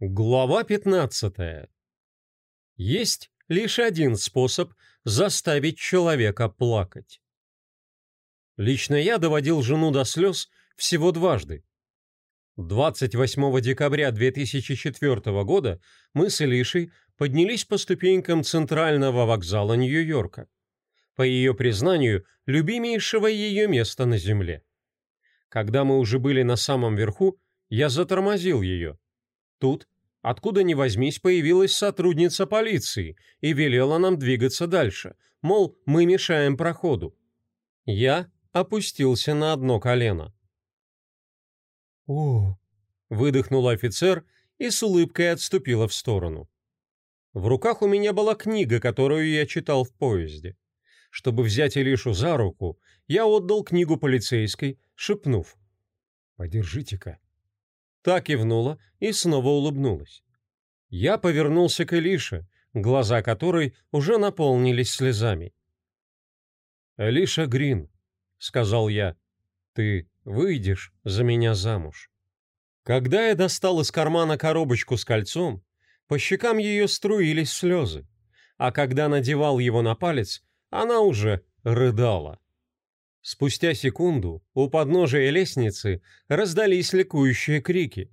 Глава 15. Есть лишь один способ заставить человека плакать. Лично я доводил жену до слез всего дважды. 28 декабря 2004 года мы с Элишей поднялись по ступенькам центрального вокзала Нью-Йорка. По ее признанию, любимейшего ее места на земле. Когда мы уже были на самом верху, я затормозил ее – Тут, откуда ни возьмись, появилась сотрудница полиции и велела нам двигаться дальше, мол, мы мешаем проходу. Я опустился на одно колено. «О!» — выдохнул офицер и с улыбкой отступила в сторону. В руках у меня была книга, которую я читал в поезде. Чтобы взять Илишу за руку, я отдал книгу полицейской, шепнув. «Подержите-ка». Та кивнула и снова улыбнулась. Я повернулся к Элише, глаза которой уже наполнились слезами. «Элиша Грин», — сказал я, — «ты выйдешь за меня замуж». Когда я достал из кармана коробочку с кольцом, по щекам ее струились слезы, а когда надевал его на палец, она уже рыдала. Спустя секунду у подножия лестницы раздались ликующие крики.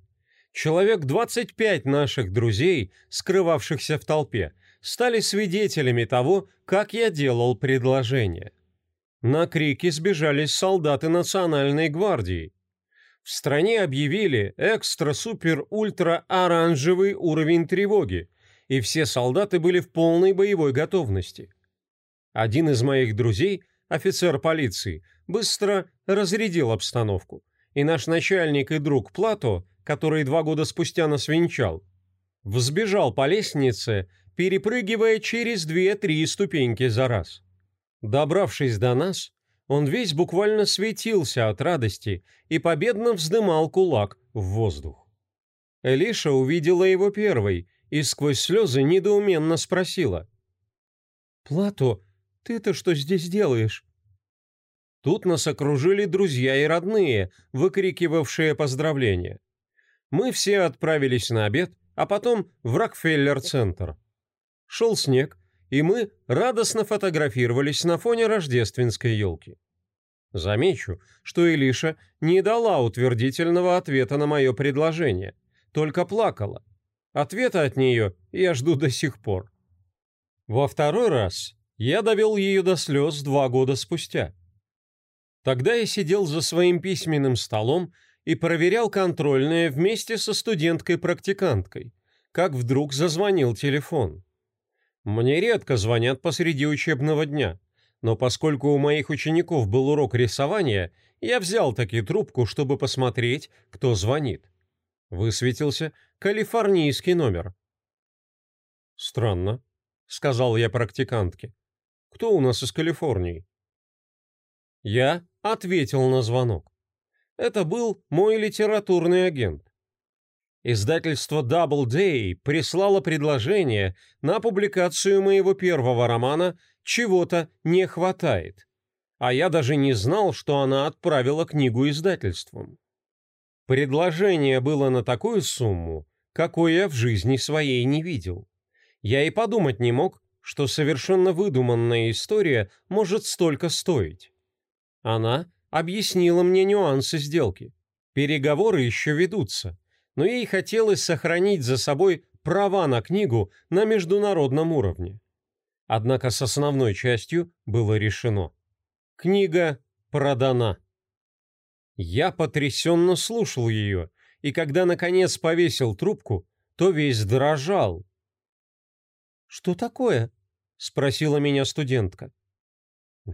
Человек 25 наших друзей, скрывавшихся в толпе, стали свидетелями того, как я делал предложение. На крики сбежались солдаты Национальной гвардии. В стране объявили экстра-супер-ультра-оранжевый уровень тревоги, и все солдаты были в полной боевой готовности. Один из моих друзей – офицер полиции, быстро разрядил обстановку, и наш начальник и друг Плато, который два года спустя нас венчал, взбежал по лестнице, перепрыгивая через две-три ступеньки за раз. Добравшись до нас, он весь буквально светился от радости и победно вздымал кулак в воздух. Элиша увидела его первой и сквозь слезы недоуменно спросила. «Плато, ты-то что здесь делаешь?» Тут нас окружили друзья и родные, выкрикивавшие поздравления. Мы все отправились на обед, а потом в Рокфеллер-центр. Шел снег, и мы радостно фотографировались на фоне рождественской елки. Замечу, что Илиша не дала утвердительного ответа на мое предложение, только плакала. Ответа от нее я жду до сих пор. Во второй раз я довел ее до слез два года спустя. Тогда я сидел за своим письменным столом и проверял контрольное вместе со студенткой-практиканткой, как вдруг зазвонил телефон. Мне редко звонят посреди учебного дня, но поскольку у моих учеников был урок рисования, я взял таки трубку, чтобы посмотреть, кто звонит. Высветился калифорнийский номер. «Странно», — сказал я практикантке. Кто у нас из Калифорнии?» Я ответил на звонок. Это был мой литературный агент. Издательство Doubleday прислало предложение на публикацию моего первого романа «Чего-то не хватает», а я даже не знал, что она отправила книгу издательством. Предложение было на такую сумму, какой я в жизни своей не видел. Я и подумать не мог, что совершенно выдуманная история может столько стоить. Она объяснила мне нюансы сделки. Переговоры еще ведутся, но ей хотелось сохранить за собой права на книгу на международном уровне. Однако с основной частью было решено. Книга продана. Я потрясенно слушал ее, и когда наконец повесил трубку, то весь дрожал. «Что такое?» — спросила меня студентка.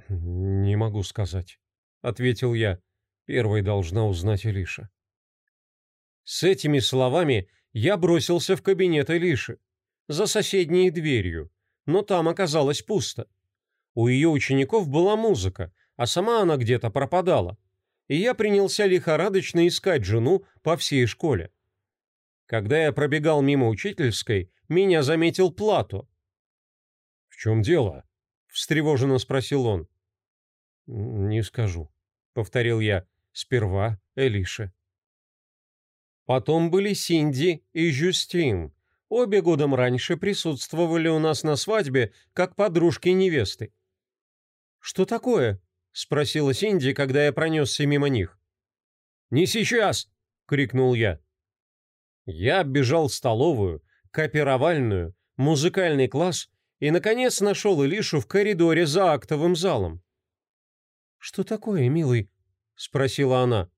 «Не могу сказать», — ответил я. «Первой должна узнать Илиша». С этими словами я бросился в кабинет Илиши, за соседней дверью, но там оказалось пусто. У ее учеников была музыка, а сама она где-то пропадала, и я принялся лихорадочно искать жену по всей школе. Когда я пробегал мимо учительской, меня заметил Плато, чем дело?» — встревоженно спросил он. «Не скажу», — повторил я. «Сперва Элиша». Потом были Синди и Жюстин. Обе годом раньше присутствовали у нас на свадьбе как подружки невесты. «Что такое?» — спросила Синди, когда я пронесся мимо них. «Не сейчас!» — крикнул я. Я бежал в столовую, копировальную, музыкальный класс и, наконец, нашел Илишу в коридоре за актовым залом. «Что такое, милый?» — спросила она.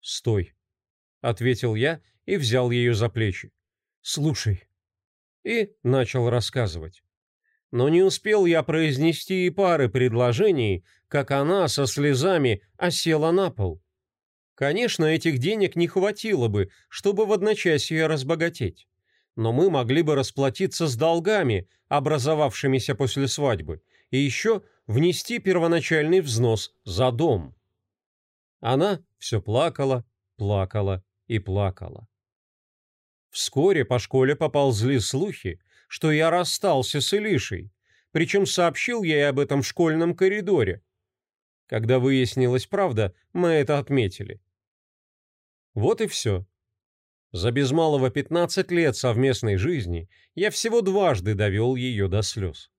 «Стой», — ответил я и взял ее за плечи. «Слушай». И начал рассказывать. Но не успел я произнести и пары предложений, как она со слезами осела на пол. Конечно, этих денег не хватило бы, чтобы в одночасье разбогатеть. Но мы могли бы расплатиться с долгами, образовавшимися после свадьбы, и еще внести первоначальный взнос за дом. Она все плакала, плакала и плакала. Вскоре по школе поползли слухи, что я расстался с Илишей, причем сообщил ей об этом в школьном коридоре. Когда выяснилась правда, мы это отметили. Вот и все. За без малого 15 лет совместной жизни я всего дважды довел ее до слез.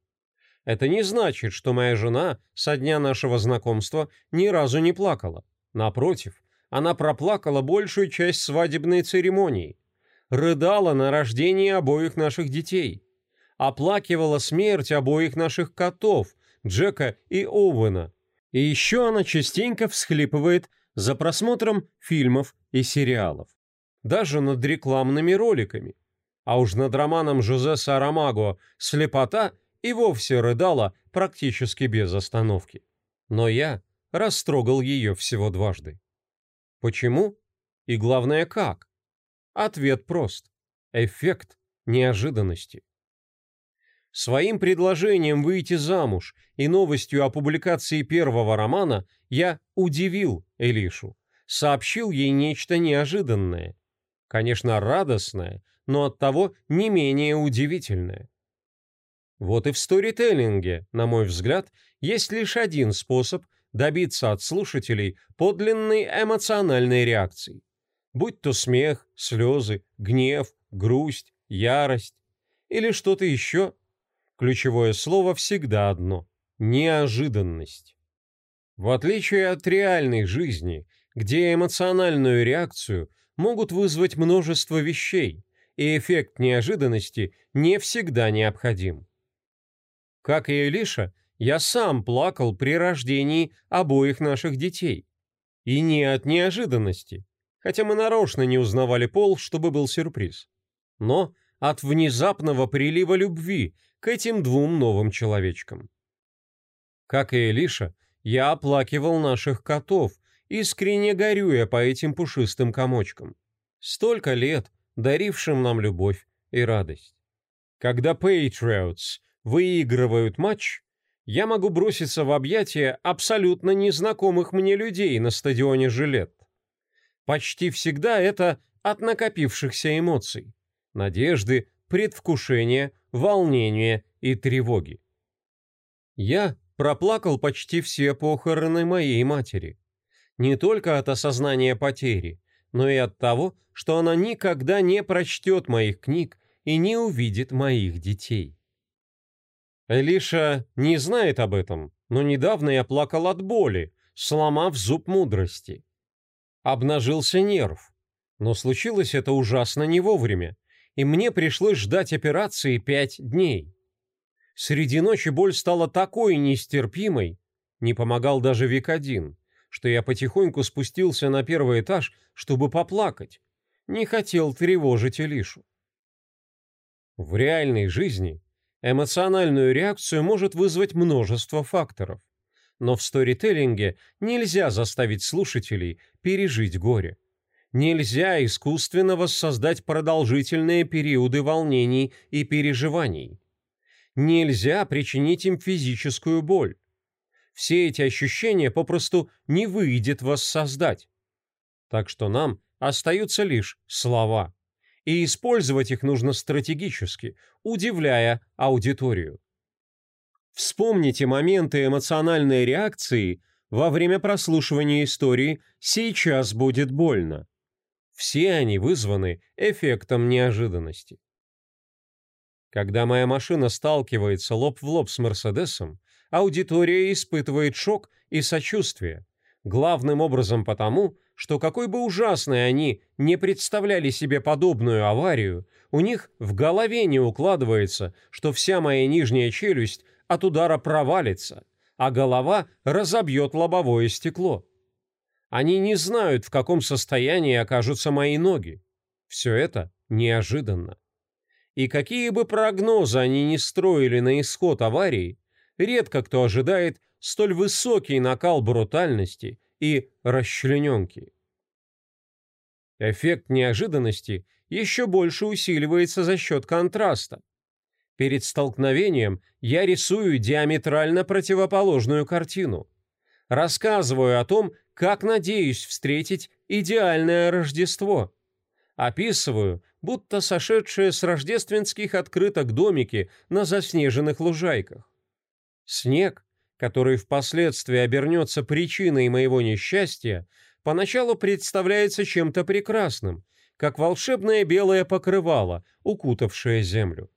Это не значит, что моя жена со дня нашего знакомства ни разу не плакала. Напротив, она проплакала большую часть свадебной церемонии, рыдала на рождении обоих наших детей, оплакивала смерть обоих наших котов, Джека и Оуэна, и еще она частенько всхлипывает за просмотром фильмов и сериалов. Даже над рекламными роликами. А уж над романом Жозе Сарамаго «Слепота» и вовсе рыдала практически без остановки. Но я растрогал ее всего дважды. Почему? И главное, как? Ответ прост. Эффект неожиданности. Своим предложением выйти замуж и новостью о публикации первого романа я удивил Элишу, сообщил ей нечто неожиданное. Конечно, радостное, но оттого не менее удивительное. Вот и в сторителлинге, на мой взгляд, есть лишь один способ добиться от слушателей подлинной эмоциональной реакции. Будь то смех, слезы, гнев, грусть, ярость или что-то еще – Ключевое слово всегда одно – неожиданность. В отличие от реальной жизни, где эмоциональную реакцию могут вызвать множество вещей, и эффект неожиданности не всегда необходим. Как и Элиша, я сам плакал при рождении обоих наших детей. И не от неожиданности, хотя мы нарочно не узнавали пол, чтобы был сюрприз. Но от внезапного прилива любви, к этим двум новым человечкам. Как и Элиша, я оплакивал наших котов, искренне горюя по этим пушистым комочкам. Столько лет дарившим нам любовь и радость. Когда Patriots выигрывают матч, я могу броситься в объятия абсолютно незнакомых мне людей на стадионе Жилет. Почти всегда это от накопившихся эмоций, надежды, предвкушения, волнения и тревоги. Я проплакал почти все похороны моей матери. Не только от осознания потери, но и от того, что она никогда не прочтет моих книг и не увидит моих детей. Элиша не знает об этом, но недавно я плакал от боли, сломав зуб мудрости. Обнажился нерв, но случилось это ужасно не вовремя, и мне пришлось ждать операции пять дней. Среди ночи боль стала такой нестерпимой, не помогал даже Викодин, что я потихоньку спустился на первый этаж, чтобы поплакать. Не хотел тревожить Элишу. В реальной жизни эмоциональную реакцию может вызвать множество факторов, но в сторителлинге нельзя заставить слушателей пережить горе. Нельзя искусственно воссоздать продолжительные периоды волнений и переживаний. Нельзя причинить им физическую боль. Все эти ощущения попросту не выйдет воссоздать. Так что нам остаются лишь слова. И использовать их нужно стратегически, удивляя аудиторию. Вспомните моменты эмоциональной реакции во время прослушивания истории «Сейчас будет больно». Все они вызваны эффектом неожиданности. Когда моя машина сталкивается лоб в лоб с Мерседесом, аудитория испытывает шок и сочувствие, главным образом потому, что какой бы ужасной они не представляли себе подобную аварию, у них в голове не укладывается, что вся моя нижняя челюсть от удара провалится, а голова разобьет лобовое стекло. Они не знают, в каком состоянии окажутся мои ноги. Все это неожиданно. И какие бы прогнозы они ни строили на исход аварии, редко кто ожидает столь высокий накал брутальности и расчлененки. Эффект неожиданности еще больше усиливается за счет контраста. Перед столкновением я рисую диаметрально противоположную картину. Рассказываю о том, как надеюсь встретить идеальное Рождество. Описываю, будто сошедшие с рождественских открыток домики на заснеженных лужайках. Снег, который впоследствии обернется причиной моего несчастья, поначалу представляется чем-то прекрасным, как волшебное белое покрывало, укутавшее землю.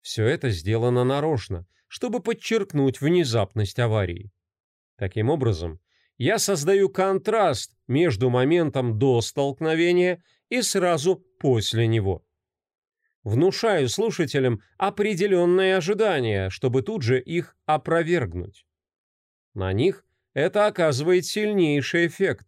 Все это сделано нарочно, чтобы подчеркнуть внезапность аварии. Таким образом, я создаю контраст между моментом до столкновения и сразу после него. Внушаю слушателям определенные ожидания, чтобы тут же их опровергнуть. На них это оказывает сильнейший эффект.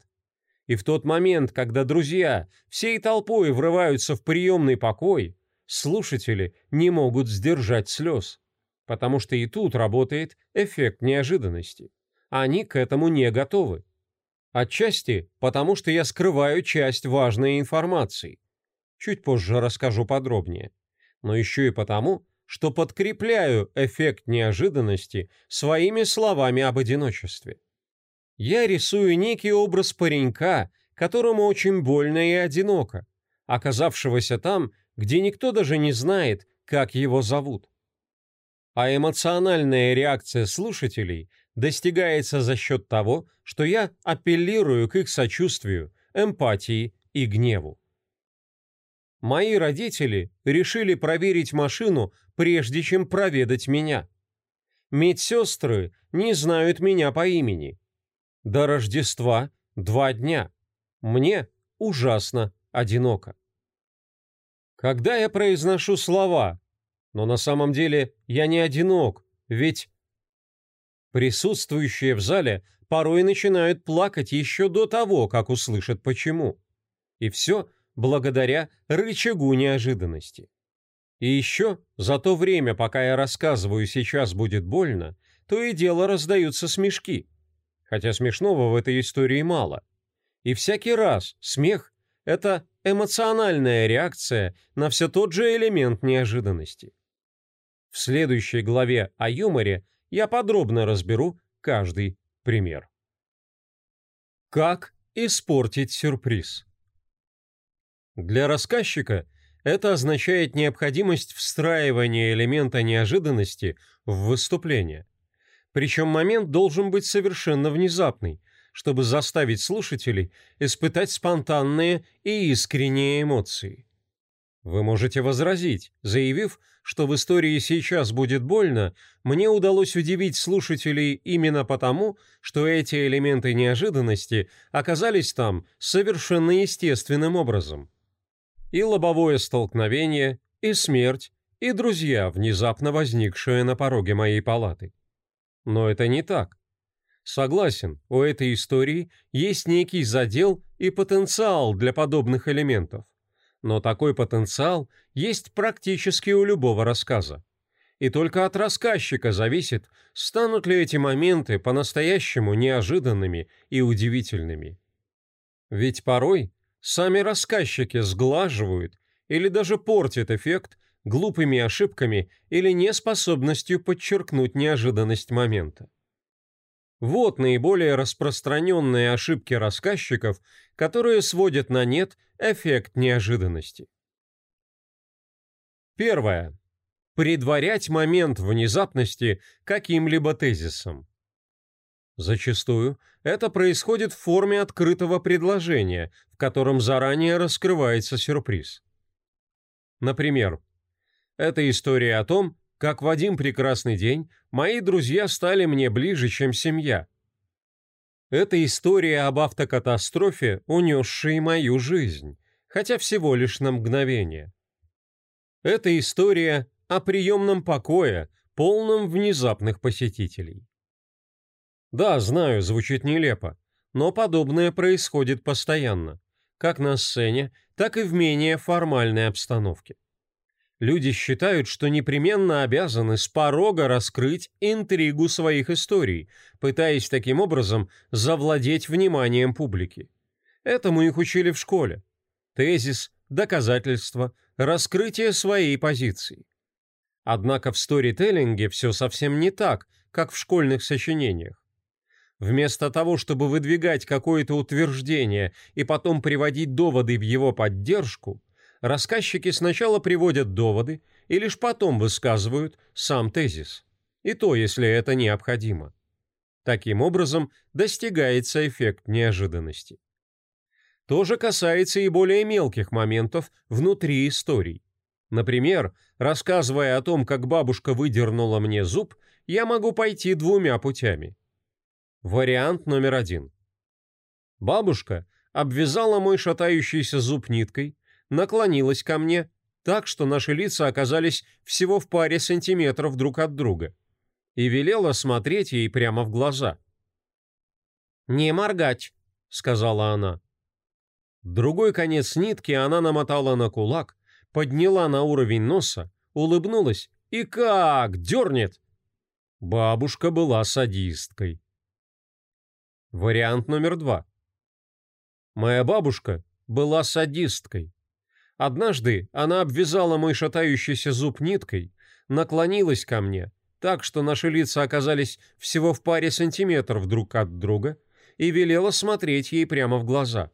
И в тот момент, когда друзья всей толпой врываются в приемный покой, слушатели не могут сдержать слез, потому что и тут работает эффект неожиданности. Они к этому не готовы. Отчасти потому, что я скрываю часть важной информации. Чуть позже расскажу подробнее. Но еще и потому, что подкрепляю эффект неожиданности своими словами об одиночестве. Я рисую некий образ паренька, которому очень больно и одиноко, оказавшегося там, где никто даже не знает, как его зовут. А эмоциональная реакция слушателей достигается за счет того, что я апеллирую к их сочувствию, эмпатии и гневу. Мои родители решили проверить машину, прежде чем проведать меня. Медсестры не знают меня по имени, до Рождества два дня. Мне ужасно одиноко. Когда я произношу слова, но на самом деле я не одинок, ведь присутствующие в зале порой начинают плакать еще до того, как услышат почему. И все благодаря рычагу неожиданности. И еще за то время, пока я рассказываю «сейчас будет больно», то и дело раздаются смешки хотя смешного в этой истории мало. И всякий раз смех – это эмоциональная реакция на все тот же элемент неожиданности. В следующей главе о юморе я подробно разберу каждый пример. Как испортить сюрприз? Для рассказчика это означает необходимость встраивания элемента неожиданности в выступление – причем момент должен быть совершенно внезапный, чтобы заставить слушателей испытать спонтанные и искренние эмоции. Вы можете возразить, заявив, что в истории «Сейчас будет больно» мне удалось удивить слушателей именно потому, что эти элементы неожиданности оказались там совершенно естественным образом. И лобовое столкновение, и смерть, и друзья, внезапно возникшие на пороге моей палаты. Но это не так. Согласен, у этой истории есть некий задел и потенциал для подобных элементов. Но такой потенциал есть практически у любого рассказа. И только от рассказчика зависит, станут ли эти моменты по-настоящему неожиданными и удивительными. Ведь порой сами рассказчики сглаживают или даже портят эффект глупыми ошибками или неспособностью подчеркнуть неожиданность момента. Вот наиболее распространенные ошибки рассказчиков, которые сводят на нет эффект неожиданности. Первое. Предварять момент внезапности каким-либо тезисом. Зачастую это происходит в форме открытого предложения, котором заранее раскрывается сюрприз. Например, это история о том, как в один прекрасный день мои друзья стали мне ближе, чем семья. Это история об автокатастрофе, унесшей мою жизнь, хотя всего лишь на мгновение. Это история о приемном покое, полном внезапных посетителей. Да, знаю, звучит нелепо, но подобное происходит постоянно, как на сцене, так и в менее формальной обстановке. Люди считают, что непременно обязаны с порога раскрыть интригу своих историй, пытаясь таким образом завладеть вниманием публики. Этому их учили в школе. Тезис, доказательство, раскрытие своей позиции. Однако в сторителлинге все совсем не так, как в школьных сочинениях. Вместо того, чтобы выдвигать какое-то утверждение и потом приводить доводы в его поддержку, рассказчики сначала приводят доводы и лишь потом высказывают сам тезис. И то, если это необходимо. Таким образом, достигается эффект неожиданности. То же касается и более мелких моментов внутри историй. Например, рассказывая о том, как бабушка выдернула мне зуб, я могу пойти двумя путями. Вариант номер один. Бабушка обвязала мой шатающийся зуб ниткой, наклонилась ко мне, так что наши лица оказались всего в паре сантиметров друг от друга, и велела смотреть ей прямо в глаза. «Не моргать», — сказала она. Другой конец нитки она намотала на кулак, подняла на уровень носа, улыбнулась и как дернет. Бабушка была садисткой. Вариант номер два. Моя бабушка была садисткой. Однажды она обвязала мой шатающийся зуб ниткой, наклонилась ко мне, так что наши лица оказались всего в паре сантиметров друг от друга, и велела смотреть ей прямо в глаза.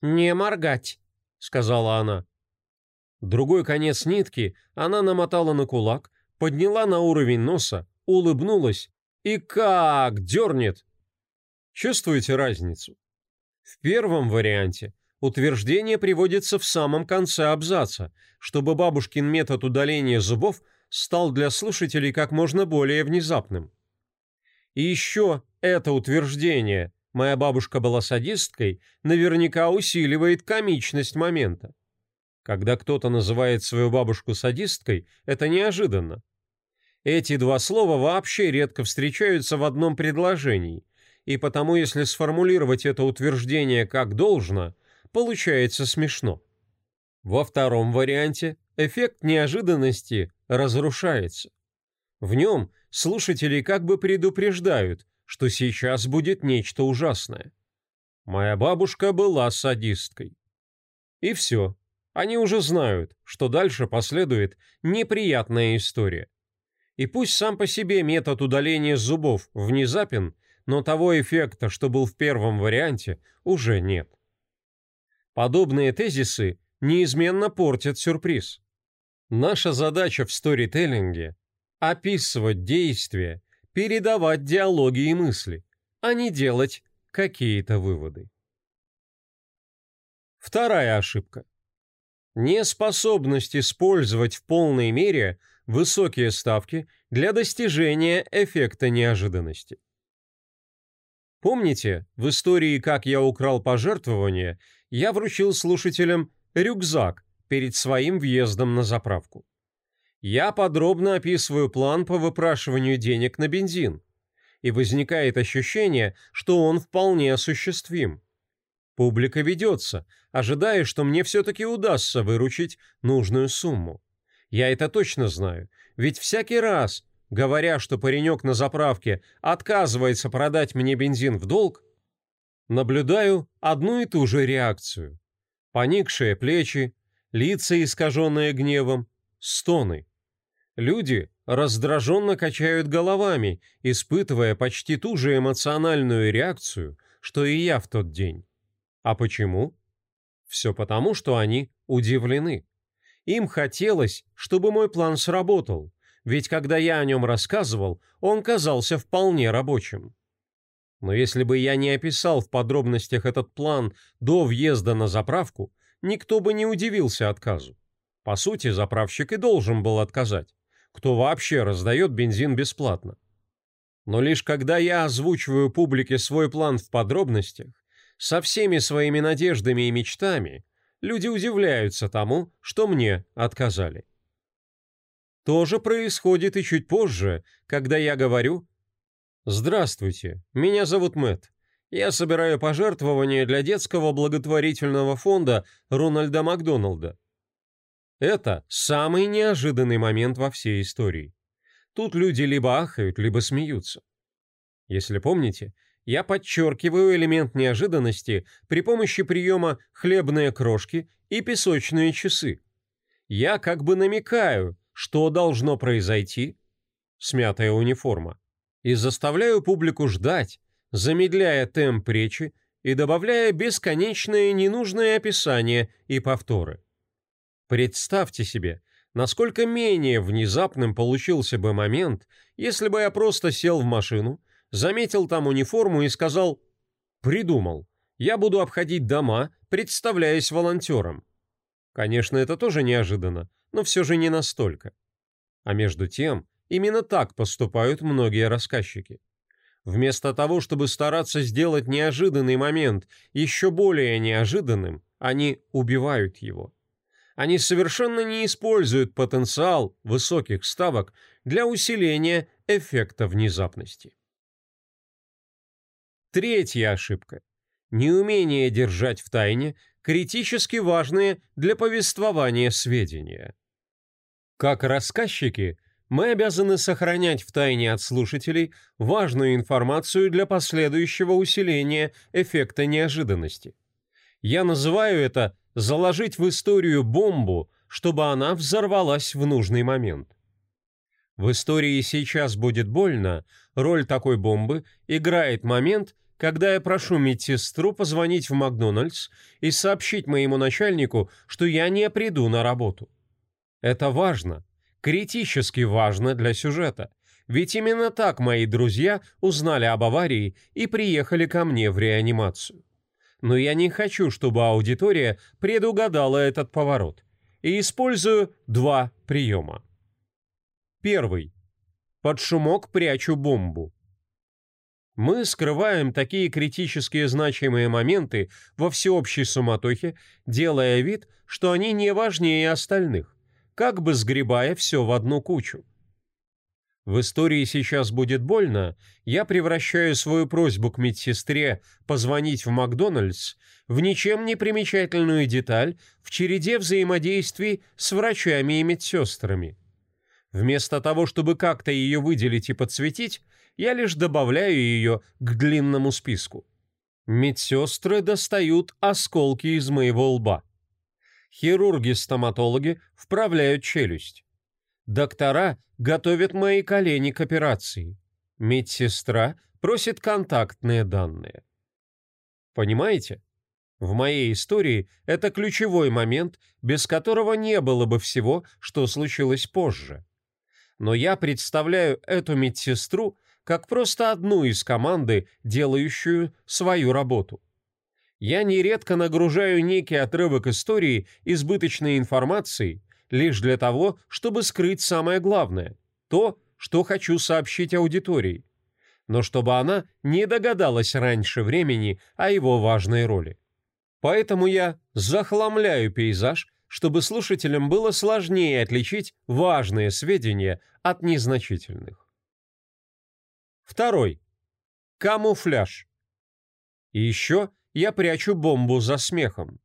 «Не моргать», — сказала она. Другой конец нитки она намотала на кулак, подняла на уровень носа, улыбнулась и как дернет. Чувствуете разницу? В первом варианте утверждение приводится в самом конце абзаца, чтобы бабушкин метод удаления зубов стал для слушателей как можно более внезапным. И еще это утверждение «моя бабушка была садисткой» наверняка усиливает комичность момента. Когда кто-то называет свою бабушку садисткой, это неожиданно. Эти два слова вообще редко встречаются в одном предложении, и потому если сформулировать это утверждение как должно – получается смешно. Во втором варианте эффект неожиданности разрушается. В нем слушатели как бы предупреждают, что сейчас будет нечто ужасное. Моя бабушка была садисткой. И все. Они уже знают, что дальше последует неприятная история. И пусть сам по себе метод удаления зубов внезапен, но того эффекта, что был в первом варианте, уже нет. Подобные тезисы неизменно портят сюрприз. Наша задача в сторителлинге – описывать действия, передавать диалоги и мысли, а не делать какие-то выводы. Вторая ошибка. Неспособность использовать в полной мере высокие ставки для достижения эффекта неожиданности. Помните, в истории «Как я украл пожертвование» я вручил слушателям рюкзак перед своим въездом на заправку. Я подробно описываю план по выпрашиванию денег на бензин, и возникает ощущение, что он вполне осуществим. Публика ведется, ожидая, что мне все-таки удастся выручить нужную сумму. Я это точно знаю, ведь всякий раз, говоря, что паренек на заправке отказывается продать мне бензин в долг, наблюдаю одну и ту же реакцию. Поникшие плечи, лица, искаженные гневом, стоны. Люди раздраженно качают головами, испытывая почти ту же эмоциональную реакцию, что и я в тот день. А почему? Все потому, что они удивлены. Им хотелось, чтобы мой план сработал, ведь когда я о нем рассказывал, он казался вполне рабочим. Но если бы я не описал в подробностях этот план до въезда на заправку, никто бы не удивился отказу. По сути, заправщик и должен был отказать. Кто вообще раздает бензин бесплатно? Но лишь когда я озвучиваю публике свой план в подробностях, со всеми своими надеждами и мечтами, люди удивляются тому, что мне отказали. То же происходит и чуть позже, когда я говорю «Здравствуйте, меня зовут Мэтт. Я собираю пожертвования для детского благотворительного фонда Рональда Макдоналда. Это самый неожиданный момент во всей истории. Тут люди либо ахают, либо смеются. Если помните, я подчеркиваю элемент неожиданности при помощи приема хлебные крошки и песочные часы. Я как бы намекаю, что должно произойти, смятая униформа, и заставляю публику ждать, замедляя темп речи и добавляя бесконечные ненужные описания и повторы. Представьте себе, насколько менее внезапным получился бы момент, если бы я просто сел в машину, заметил там униформу и сказал «Придумал, я буду обходить дома, представляясь волонтером». Конечно, это тоже неожиданно, но все же не настолько. А между тем, именно так поступают многие рассказчики. Вместо того, чтобы стараться сделать неожиданный момент еще более неожиданным, они убивают его. Они совершенно не используют потенциал высоких ставок для усиления эффекта внезапности. Третья ошибка. Неумение держать в тайне критически важные для повествования сведения. Как рассказчики, мы обязаны сохранять в тайне от слушателей важную информацию для последующего усиления эффекта неожиданности. Я называю это заложить в историю бомбу, чтобы она взорвалась в нужный момент. В истории «Сейчас будет больно» роль такой бомбы играет момент, когда я прошу медсестру позвонить в Макдональдс и сообщить моему начальнику, что я не приду на работу. Это важно, критически важно для сюжета, ведь именно так мои друзья узнали об аварии и приехали ко мне в реанимацию но я не хочу, чтобы аудитория предугадала этот поворот. И использую два приема. Первый. Под шумок прячу бомбу. Мы скрываем такие критические значимые моменты во всеобщей суматохе, делая вид, что они не важнее остальных, как бы сгребая все в одну кучу. В истории «Сейчас будет больно» я превращаю свою просьбу к медсестре позвонить в Макдональдс в ничем не примечательную деталь в череде взаимодействий с врачами и медсестрами. Вместо того, чтобы как-то ее выделить и подсветить, я лишь добавляю ее к длинному списку. Медсестры достают осколки из моего лба. Хирурги-стоматологи вправляют челюсть. Доктора готовят мои колени к операции. Медсестра просит контактные данные. Понимаете? В моей истории это ключевой момент, без которого не было бы всего, что случилось позже. Но я представляю эту медсестру как просто одну из команды, делающую свою работу. Я нередко нагружаю некий отрывок истории избыточной информацией, лишь для того, чтобы скрыть самое главное – то, что хочу сообщить аудитории, но чтобы она не догадалась раньше времени о его важной роли. Поэтому я захламляю пейзаж, чтобы слушателям было сложнее отличить важные сведения от незначительных. Второй. Камуфляж. И еще я прячу бомбу за смехом.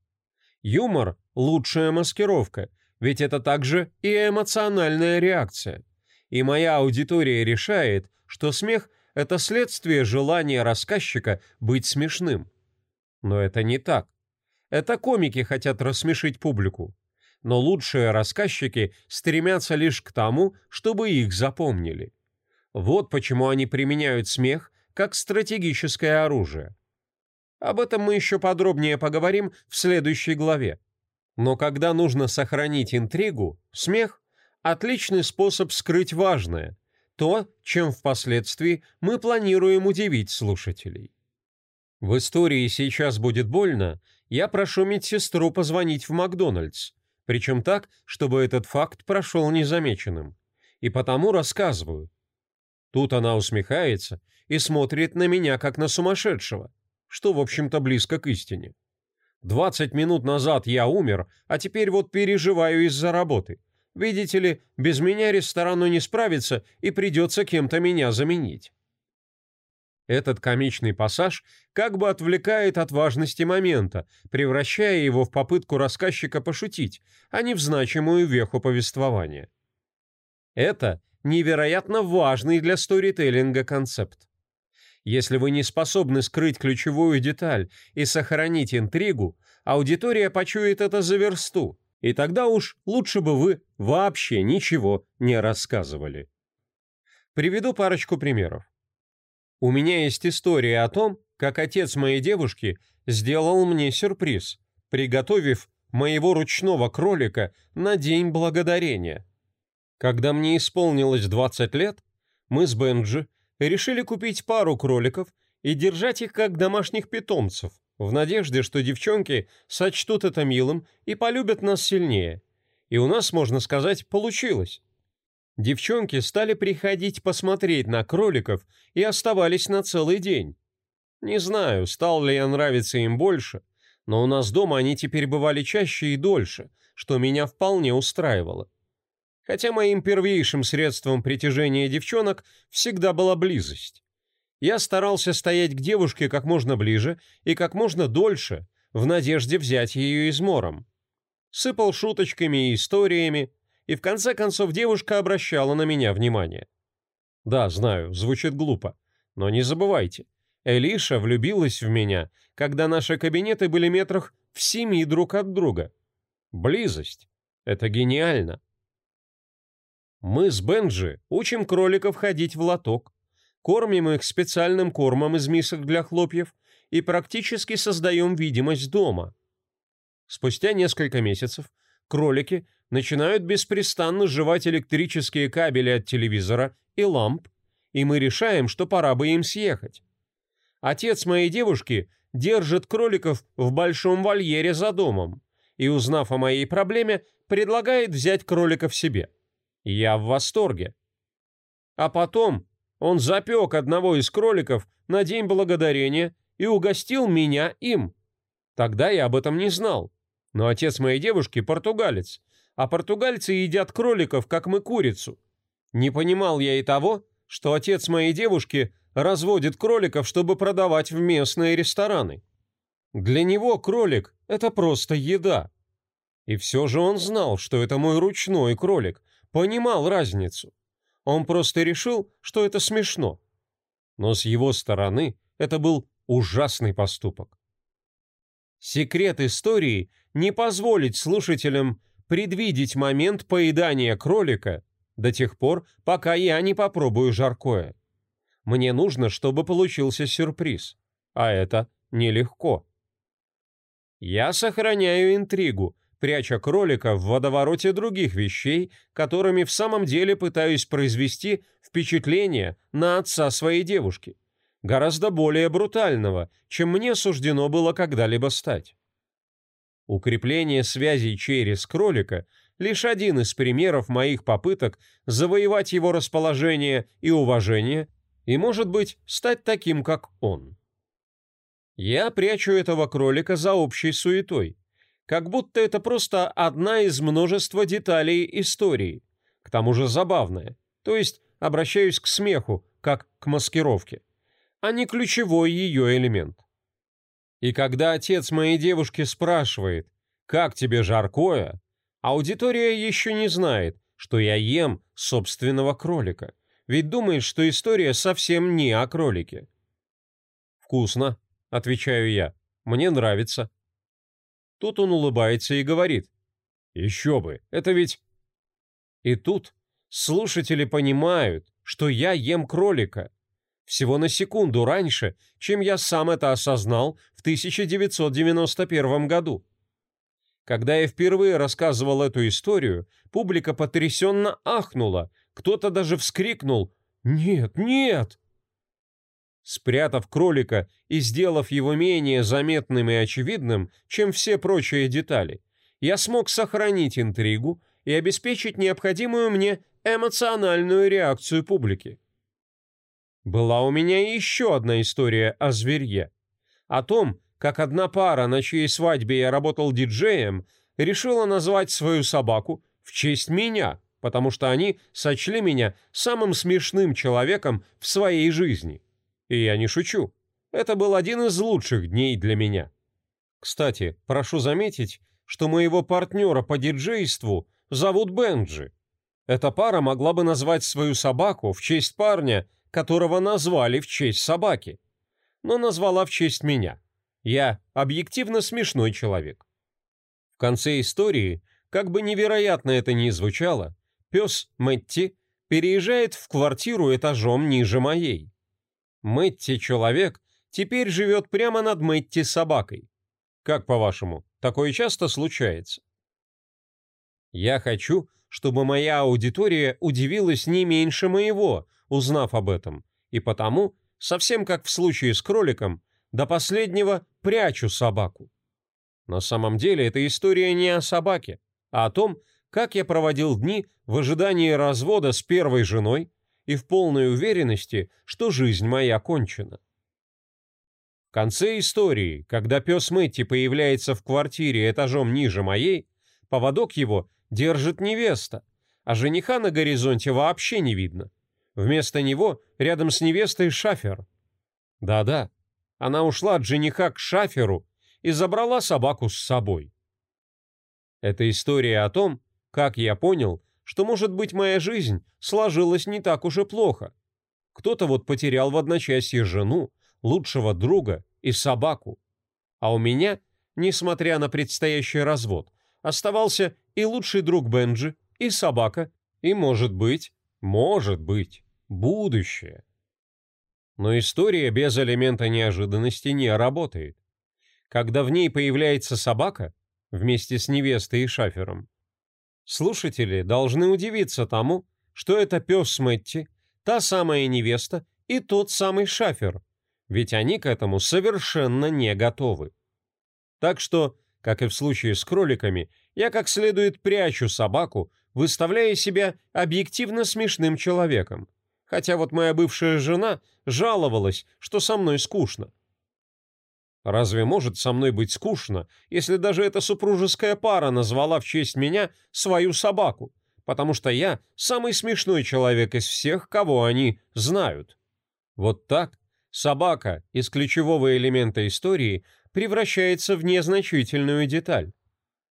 Юмор – лучшая маскировка – ведь это также и эмоциональная реакция. И моя аудитория решает, что смех – это следствие желания рассказчика быть смешным. Но это не так. Это комики хотят рассмешить публику. Но лучшие рассказчики стремятся лишь к тому, чтобы их запомнили. Вот почему они применяют смех как стратегическое оружие. Об этом мы еще подробнее поговорим в следующей главе. Но когда нужно сохранить интригу, смех – отличный способ скрыть важное, то, чем впоследствии мы планируем удивить слушателей. В истории «Сейчас будет больно» я прошу медсестру позвонить в Макдональдс, причем так, чтобы этот факт прошел незамеченным. И потому рассказываю. Тут она усмехается и смотрит на меня, как на сумасшедшего, что, в общем-то, близко к истине. 20 минут назад я умер, а теперь вот переживаю из-за работы. Видите ли, без меня ресторану не справится и придется кем-то меня заменить. Этот комичный пассаж как бы отвлекает от важности момента, превращая его в попытку рассказчика пошутить, а не в значимую веху повествования. Это невероятно важный для сторителлинга концепт. Если вы не способны скрыть ключевую деталь и сохранить интригу, аудитория почует это за версту, и тогда уж лучше бы вы вообще ничего не рассказывали. Приведу парочку примеров. У меня есть история о том, как отец моей девушки сделал мне сюрприз, приготовив моего ручного кролика на День Благодарения. Когда мне исполнилось 20 лет, мы с Бенджи решили купить пару кроликов и держать их как домашних питомцев, в надежде, что девчонки сочтут это милым и полюбят нас сильнее. И у нас, можно сказать, получилось. Девчонки стали приходить посмотреть на кроликов и оставались на целый день. Не знаю, стал ли я нравиться им больше, но у нас дома они теперь бывали чаще и дольше, что меня вполне устраивало. Хотя моим первейшим средством притяжения девчонок всегда была близость. Я старался стоять к девушке как можно ближе и как можно дольше, в надежде взять ее измором. Сыпал шуточками и историями, и в конце концов девушка обращала на меня внимание. Да, знаю, звучит глупо, но не забывайте, Элиша влюбилась в меня, когда наши кабинеты были метрах в семи друг от друга. Близость — это гениально. Мы с Бенджи учим кроликов ходить в лоток, кормим их специальным кормом из мисок для хлопьев и практически создаем видимость дома. Спустя несколько месяцев кролики начинают беспрестанно жевать электрические кабели от телевизора и ламп, и мы решаем, что пора бы им съехать. Отец моей девушки держит кроликов в большом вольере за домом и, узнав о моей проблеме, предлагает взять кроликов себе. Я в восторге. А потом он запек одного из кроликов на День Благодарения и угостил меня им. Тогда я об этом не знал. Но отец моей девушки португалец, а португальцы едят кроликов, как мы курицу. Не понимал я и того, что отец моей девушки разводит кроликов, чтобы продавать в местные рестораны. Для него кролик – это просто еда. И все же он знал, что это мой ручной кролик, понимал разницу. Он просто решил, что это смешно. Но с его стороны это был ужасный поступок. Секрет истории – не позволить слушателям предвидеть момент поедания кролика до тех пор, пока я не попробую жаркое. Мне нужно, чтобы получился сюрприз, а это нелегко. Я сохраняю интригу, пряча кролика в водовороте других вещей, которыми в самом деле пытаюсь произвести впечатление на отца своей девушки, гораздо более брутального, чем мне суждено было когда-либо стать. Укрепление связей через кролика – лишь один из примеров моих попыток завоевать его расположение и уважение и, может быть, стать таким, как он. Я прячу этого кролика за общей суетой, как будто это просто одна из множества деталей истории, к тому же забавная, то есть обращаюсь к смеху, как к маскировке, а не ключевой ее элемент. И когда отец моей девушки спрашивает, как тебе жаркое, аудитория еще не знает, что я ем собственного кролика, ведь думает, что история совсем не о кролике. «Вкусно», — отвечаю я, — «мне нравится». Тут он улыбается и говорит, «Еще бы, это ведь...» И тут слушатели понимают, что я ем кролика, всего на секунду раньше, чем я сам это осознал в 1991 году. Когда я впервые рассказывал эту историю, публика потрясенно ахнула, кто-то даже вскрикнул Нет, нет! Спрятав кролика и сделав его менее заметным и очевидным, чем все прочие детали, я смог сохранить интригу и обеспечить необходимую мне эмоциональную реакцию публики. Была у меня еще одна история о зверье. О том, как одна пара, на чьей свадьбе я работал диджеем, решила назвать свою собаку в честь меня, потому что они сочли меня самым смешным человеком в своей жизни. И я не шучу. Это был один из лучших дней для меня. Кстати, прошу заметить, что моего партнера по диджейству зовут Бенджи. Эта пара могла бы назвать свою собаку в честь парня, которого назвали в честь собаки. Но назвала в честь меня. Я объективно смешной человек. В конце истории, как бы невероятно это ни звучало, пес Мэтти переезжает в квартиру этажом ниже моей. Мэтти человек теперь живет прямо над Мэтти собакой. Как по-вашему, такое часто случается? Я хочу, чтобы моя аудитория удивилась не меньше моего, узнав об этом, и потому, совсем как в случае с кроликом, до последнего прячу собаку. На самом деле эта история не о собаке, а о том, как я проводил дни в ожидании развода с первой женой и в полной уверенности, что жизнь моя кончена. В конце истории, когда пес Мэтти появляется в квартире этажом ниже моей, поводок его держит невеста, а жениха на горизонте вообще не видно. Вместо него рядом с невестой шафер. Да-да, она ушла от жениха к шаферу и забрала собаку с собой. Это история о том, как я понял, что, может быть, моя жизнь сложилась не так уж и плохо. Кто-то вот потерял в одночасье жену, лучшего друга и собаку. А у меня, несмотря на предстоящий развод, оставался и лучший друг Бенджи, и собака, и, может быть, может быть, будущее. Но история без элемента неожиданности не работает. Когда в ней появляется собака, вместе с невестой и шафером, Слушатели должны удивиться тому, что это пес Мэтти, та самая невеста и тот самый шафер, ведь они к этому совершенно не готовы. Так что, как и в случае с кроликами, я как следует прячу собаку, выставляя себя объективно смешным человеком. Хотя вот моя бывшая жена жаловалась, что со мной скучно. Разве может со мной быть скучно, если даже эта супружеская пара назвала в честь меня свою собаку, потому что я самый смешной человек из всех, кого они знают? Вот так собака из ключевого элемента истории превращается в незначительную деталь.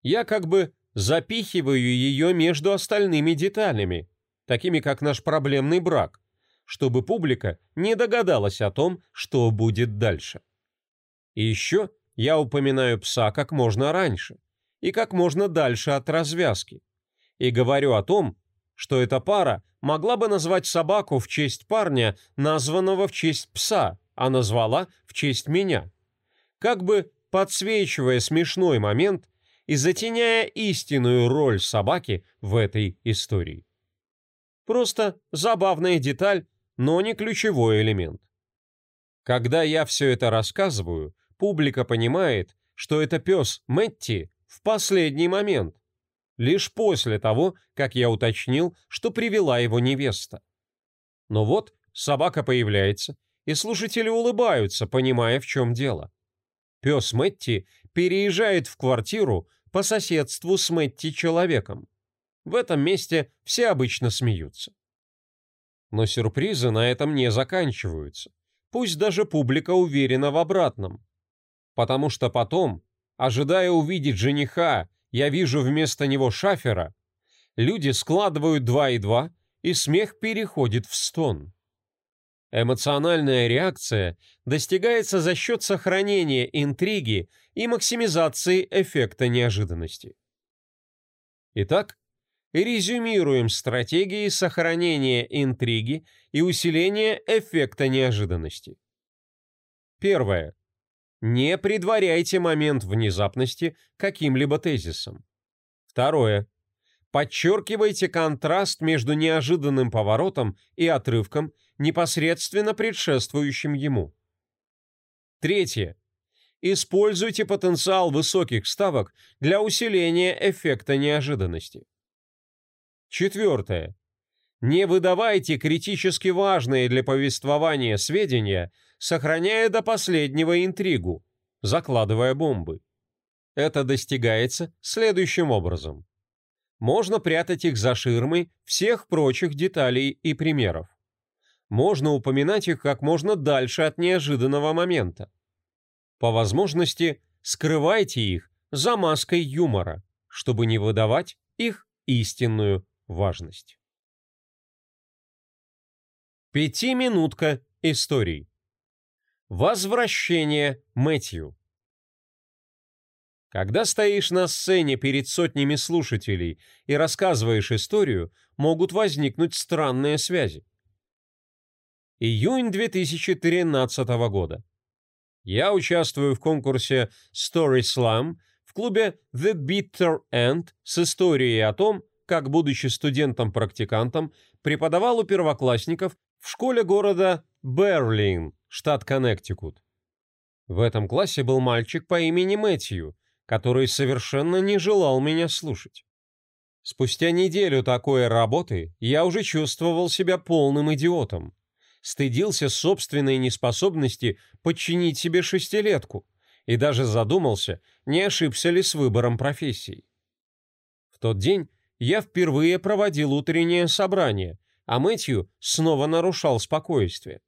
Я как бы запихиваю ее между остальными деталями, такими как наш проблемный брак, чтобы публика не догадалась о том, что будет дальше. И еще я упоминаю пса как можно раньше и как можно дальше от развязки. И говорю о том, что эта пара могла бы назвать собаку в честь парня, названного в честь пса, а назвала в честь меня. Как бы подсвечивая смешной момент и затеняя истинную роль собаки в этой истории. Просто забавная деталь, но не ключевой элемент. Когда я все это рассказываю, публика понимает, что это пес Мэтти в последний момент, лишь после того, как я уточнил, что привела его невеста. Но вот собака появляется, и слушатели улыбаются, понимая, в чем дело. Пес Мэтти переезжает в квартиру по соседству с Мэтти человеком. В этом месте все обычно смеются. Но сюрпризы на этом не заканчиваются. Пусть даже публика уверена в обратном потому что потом, ожидая увидеть жениха, я вижу вместо него шафера, люди складывают два и два, и смех переходит в стон. Эмоциональная реакция достигается за счет сохранения интриги и максимизации эффекта неожиданности. Итак, резюмируем стратегии сохранения интриги и усиления эффекта неожиданности. Первое. Не предваряйте момент внезапности каким-либо тезисом. Второе. Подчеркивайте контраст между неожиданным поворотом и отрывком, непосредственно предшествующим ему. Третье. Используйте потенциал высоких ставок для усиления эффекта неожиданности. Четвертое. Не выдавайте критически важные для повествования сведения, сохраняя до последнего интригу, закладывая бомбы. Это достигается следующим образом. Можно прятать их за ширмой всех прочих деталей и примеров. Можно упоминать их как можно дальше от неожиданного момента. По возможности, скрывайте их за маской юмора, чтобы не выдавать их истинную важность. Пятиминутка историй. Возвращение Мэтью. Когда стоишь на сцене перед сотнями слушателей и рассказываешь историю, могут возникнуть странные связи. Июнь 2013 года. Я участвую в конкурсе Story Slam в клубе The Bitter End с историей о том, как, будучи студентом-практикантом, преподавал у первоклассников в школе города Берлин, штат Коннектикут. В этом классе был мальчик по имени Мэтью, который совершенно не желал меня слушать. Спустя неделю такой работы я уже чувствовал себя полным идиотом. Стыдился собственной неспособности подчинить себе шестилетку и даже задумался, не ошибся ли с выбором профессии. В тот день я впервые проводил утреннее собрание, а Мэтью снова нарушал спокойствие.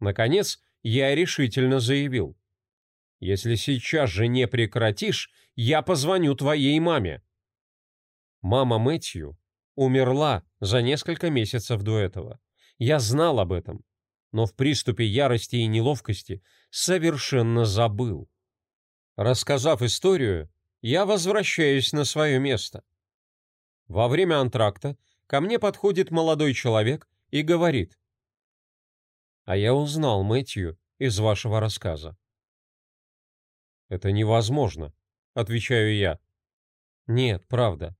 Наконец, я решительно заявил. «Если сейчас же не прекратишь, я позвоню твоей маме». Мама Мэтью умерла за несколько месяцев до этого. Я знал об этом, но в приступе ярости и неловкости совершенно забыл. Рассказав историю, я возвращаюсь на свое место. Во время антракта ко мне подходит молодой человек и говорит. «А я узнал Мэтью из вашего рассказа». «Это невозможно», — отвечаю я. «Нет, правда».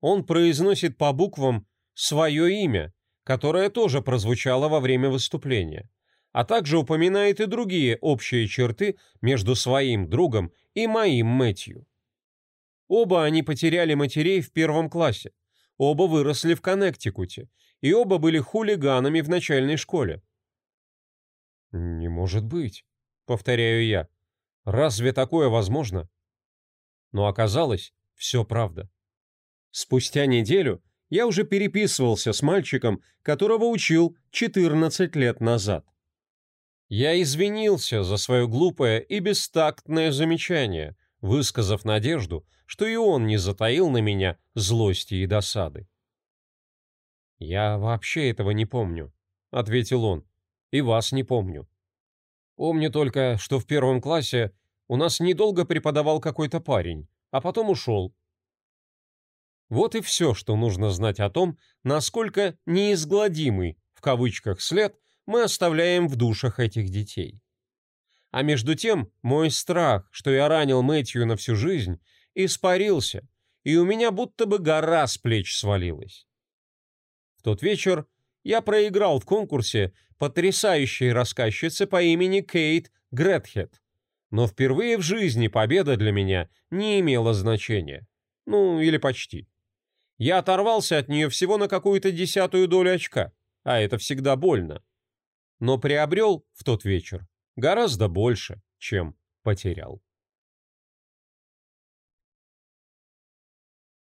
Он произносит по буквам свое имя, которое тоже прозвучало во время выступления, а также упоминает и другие общие черты между своим другом и моим Мэтью. Оба они потеряли матерей в первом классе, оба выросли в Коннектикуте, и оба были хулиганами в начальной школе. «Не может быть», — повторяю я. «Разве такое возможно?» Но оказалось, все правда. Спустя неделю я уже переписывался с мальчиком, которого учил 14 лет назад. Я извинился за свое глупое и бестактное замечание, высказав надежду, что и он не затаил на меня злости и досады. «Я вообще этого не помню», — ответил он, — «и вас не помню. Помню только, что в первом классе у нас недолго преподавал какой-то парень, а потом ушел. Вот и все, что нужно знать о том, насколько неизгладимый, в кавычках, след мы оставляем в душах этих детей. А между тем, мой страх, что я ранил Мэтью на всю жизнь, испарился, и у меня будто бы гора с плеч свалилась. Тот вечер я проиграл в конкурсе потрясающей рассказчице по имени Кейт Гретхед, но впервые в жизни победа для меня не имела значения. Ну, или почти. Я оторвался от нее всего на какую-то десятую долю очка, а это всегда больно. Но приобрел в тот вечер гораздо больше, чем потерял.